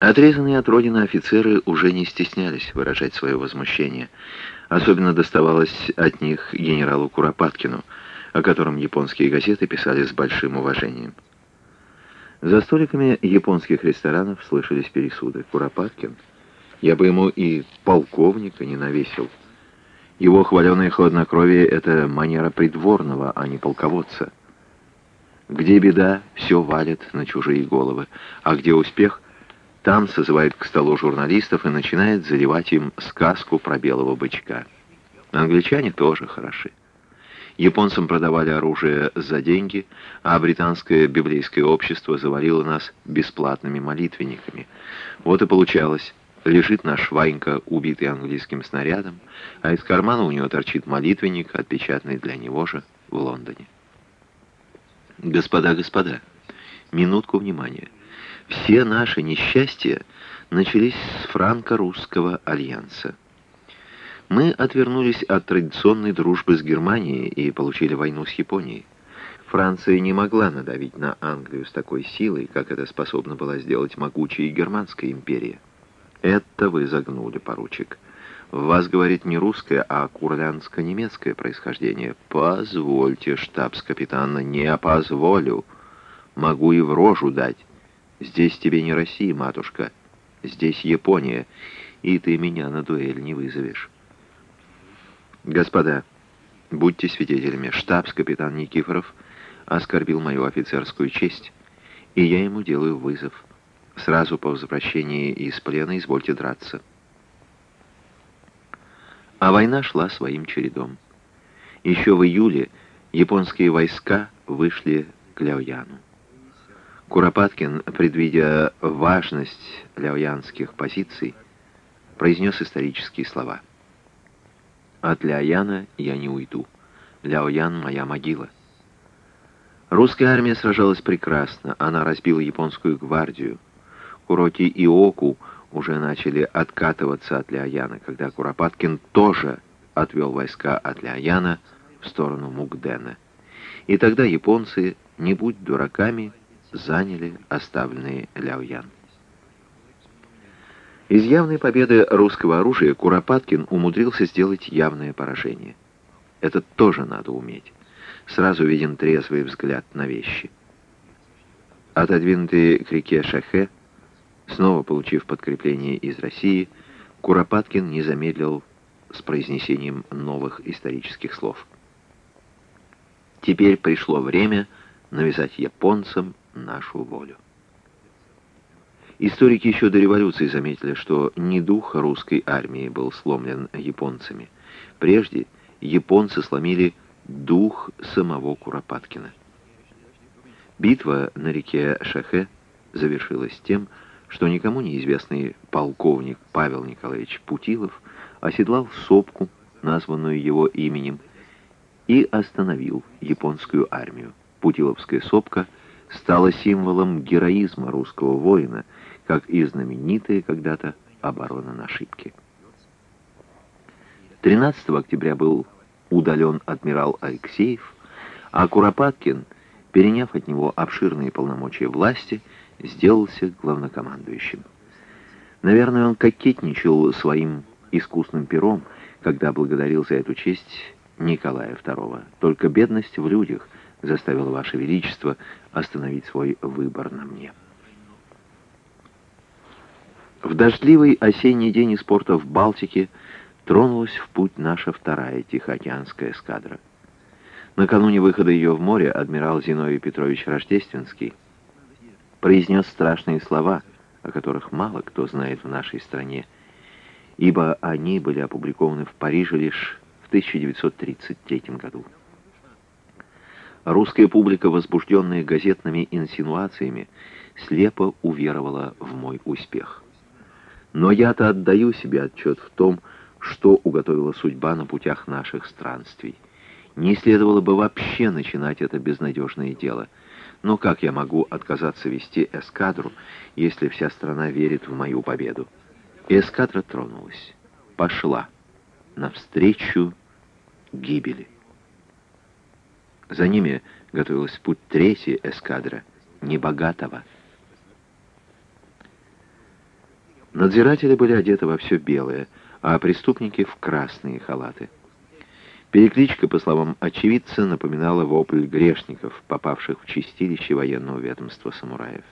Отрезанные от родины офицеры уже не стеснялись выражать свое возмущение. Особенно доставалось от них генералу Куропаткину, о котором японские газеты писали с большим уважением. За столиками японских ресторанов слышались пересуды. Куропаткин, я бы ему и полковника не навесил. Его хваленое хладнокровие — это манера придворного, а не полководца. Где беда, все валит на чужие головы, а где успех — там созывает к столу журналистов и начинает заливать им сказку про белого бычка. Англичане тоже хороши. Японцам продавали оружие за деньги, а британское библейское общество завалило нас бесплатными молитвенниками. Вот и получалось. Лежит наш Ванька, убитый английским снарядом, а из кармана у него торчит молитвенник, отпечатанный для него же в Лондоне. Господа, господа, минутку внимания. Все наши несчастья начались с франко-русского альянса. Мы отвернулись от традиционной дружбы с Германией и получили войну с Японией. Франция не могла надавить на Англию с такой силой, как это способна была сделать могучая германская империя. Это вы загнули, поручик. Вас, говорит, не русское, а курлянско-немецкое происхождение. Позвольте, штабс-капитана, не позволю. Могу и в рожу дать. Здесь тебе не Россия, матушка. Здесь Япония, и ты меня на дуэль не вызовешь. Господа, будьте свидетелями, штабс-капитан Никифоров оскорбил мою офицерскую честь, и я ему делаю вызов. Сразу по возвращении из плена извольте драться. А война шла своим чередом. Еще в июле японские войска вышли к Ляояну. Куропаткин, предвидя важность ляоянских позиций, произнес исторические слова. «От Ляояна я не уйду. Ляоян — моя могила». Русская армия сражалась прекрасно. Она разбила японскую гвардию. Куроки и Оку уже начали откатываться от Ляояна, когда Куропаткин тоже отвел войска от Ляояна в сторону Мукдена. И тогда японцы, не будь дураками, заняли оставленный Ляоян. Из явной победы русского оружия Куропаткин умудрился сделать явное поражение. Это тоже надо уметь. Сразу виден трезвый взгляд на вещи. Отодвинутый к реке Шахе, снова получив подкрепление из России, Куропаткин не замедлил с произнесением новых исторических слов. Теперь пришло время навязать японцам нашу волю. Историки еще до революции заметили, что не дух русской армии был сломлен японцами. Прежде японцы сломили дух самого Куропаткина. Битва на реке Шахе завершилась тем, что никому неизвестный полковник Павел Николаевич Путилов оседлал сопку, названную его именем, и остановил японскую армию. Путиловская сопка — стала символом героизма русского воина, как и знаменитая когда-то оборона на Шипке. 13 октября был удален адмирал Алексеев, а Куропаткин, переняв от него обширные полномочия власти, сделался главнокомандующим. Наверное, он кокетничал своим искусным пером, когда благодарил за эту честь Николая II. Только бедность в людях — заставил Ваше Величество остановить свой выбор на мне. В дождливый осенний день из порта в Балтике тронулась в путь наша вторая Тихоокеанская эскадра. Накануне выхода ее в море адмирал Зиновий Петрович Рождественский произнес страшные слова, о которых мало кто знает в нашей стране, ибо они были опубликованы в Париже лишь в 1933 году. Русская публика, возбужденная газетными инсинуациями, слепо уверовала в мой успех. Но я-то отдаю себе отчет в том, что уготовила судьба на путях наших странствий. Не следовало бы вообще начинать это безнадежное дело. Но как я могу отказаться вести эскадру, если вся страна верит в мою победу? Эскадра тронулась, пошла навстречу гибели. За ними готовилась путь третья эскадра, небогатого. Надзиратели были одеты во все белое, а преступники в красные халаты. Перекличка, по словам очевидца, напоминала вопль грешников, попавших в чистилище военного ведомства самураев.